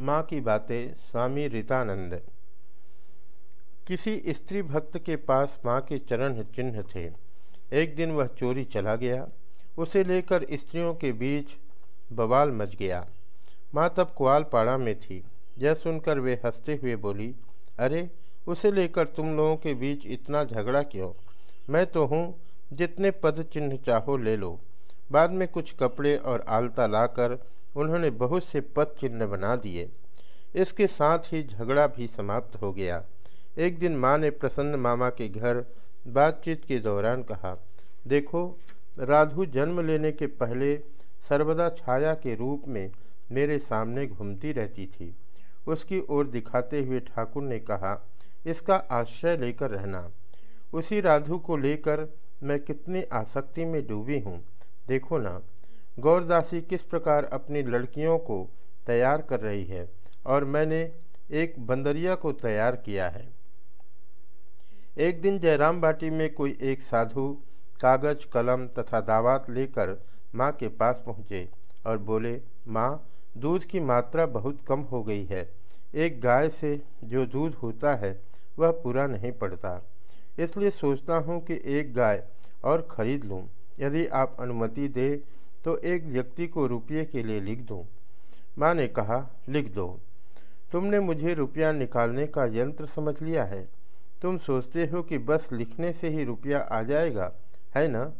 माँ की बातें स्वामी रीतानंद। किसी स्त्री भक्त के पास माँ के चरण चिन्ह थे। एक दिन वह चोरी चला गया। उसे लेकर स्त्रियों के बीच बवाल मच गया। माँ तब कुआलपाड़ा में थी। यह सुनकर वे हँसते हुए बोली, अरे, उसे लेकर तुम लोगों के बीच इतना झगड़ा क्यों? मैं तो हूँ, जितने पद चिन्ह चाहो ले लो। बाद में कुछ कपड़े और आलता लाकर उन्होंने बहुत से पद चिन्ह बना दिए। इसके साथ ही झगड़ा भी समाप्त हो गया। एक दिन माँ ने प्रसन्न मामा के घर बातचीत के दौरान कहा, देखो, राधु जन्म लेने के पहले सर्वदा छाया के रूप में मेरे सामने घूमती रहती थी। उसकी ओर दिखाते हुए ठाकुर ने कहा, इसका आश्रय लेकर रहना। उसी राधु को लेकर मैं कितनी आसक्ति में डूबी हूँ। देखो ना गौरदासी किस प्रकार अपनी लड़कियों को तैयार कर रही है? और मैंने एक बंदरिया को तैयार किया है। एक दिन जयराम बाटी में कोई एक साधु कागज़, कलम तथा दावात लेकर माँ के पास पहुँचे और बोले, माँ, दूध की मात्रा बहुत कम हो गई है। एक गाय से जो दूध होता है, वह पूरा नहीं पड़ता। इसलिए सोचता हूँ कि एक गाय और खरीद लूँ। यदि आप अनुमति दे तो एक व्यक्ति को रुपये के लिए लिख दूँ। माँ ने कहा, लिख दो। तुमने मुझे रुपया निकालने का यंत्र समझ लिया है। तुम सोचते हो कि बस लिखने से ही रुपया आ जाएगा, है ना?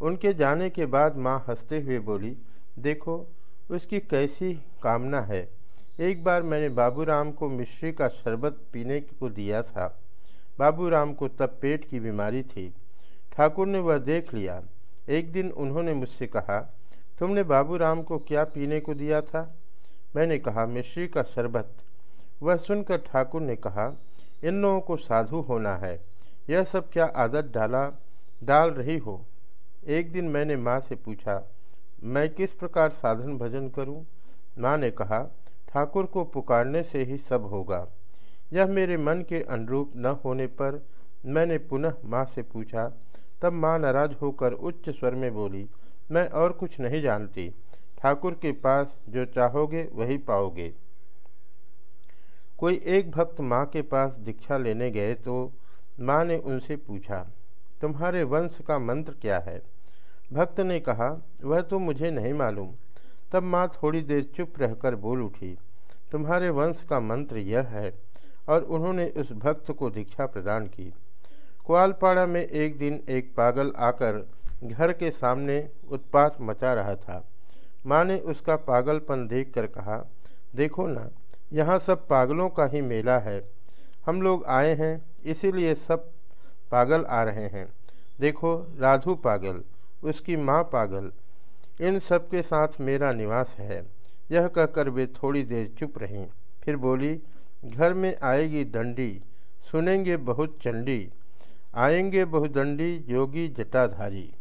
उनके जाने के बाद माँ हँसते हुए बोली, देखो, उसकी कैसी कामना है। एक बार मैंने बाबूराम को मिश्री का शरबत पीने को दिया था। बाबूराम को तब पेट की बीमारी थी। ठाकुर ने वह देख लिया। एक दिन उन्होंने मुझसे कहा, तुमने बाबूराम को क्या पीने को दिया था? मैंने कहा, मिश्री का शरबत। वह सुनकर ठाकुर ने कहा, इन लोगों को साधु होना है। यह सब क्या आदत डाला, डाल रही हो? एक दिन मैंने माँ से पूछा, मैं किस प्रकार साधन भजन करूँ? माँ ने कहा, ठाकुर को पुकारने से ही सब होगा। यह मेरे मन के अनुरूप न होने पर मैंने पुनः माँ से पूछा तब माँ नाराज़ होकर उच्च स्वर में बोली, मैं और कुछ नहीं जानती। ठाकुर के पास जो चाहोगे वही पाओगे। कोई एक भक्त माँ के पास दीक्षा लेने गए तो माँ ने उनसे पूछा, तुम्हारे वंश का मंत्र क्या है? भक्त ने कहा, वह तो मुझे नहीं मालूम। तब माँ थोड़ी देर चुप रहकर बोल उठी, तुम्हारे वंश का मंत्र यह है। और उन्होंने उस भक्त को दीक्षा प्रदान की। कुआलपाड़ा में एक दिन एक पागल आकर घर के सामने उत्पात मचा रहा था। माँ ने उसका पागलपन देखकर कहा, देखो ना, यहाँ सब पागलों का ही मेला है। हम लोग आए हैं, इसीलिए सब पागल आ रहे हैं। देखो, राधु पागल, उसकी माँ पागल, इन सब के साथ मेरा निवास है। यह कहकर वे थोड़ी देर चुप रहीं। फिर बोली, घर में आएगी दंडी सुनेंगे बहुत चंडी। आएँगे बहुदंडी योगी जटाधारी।